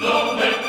Não me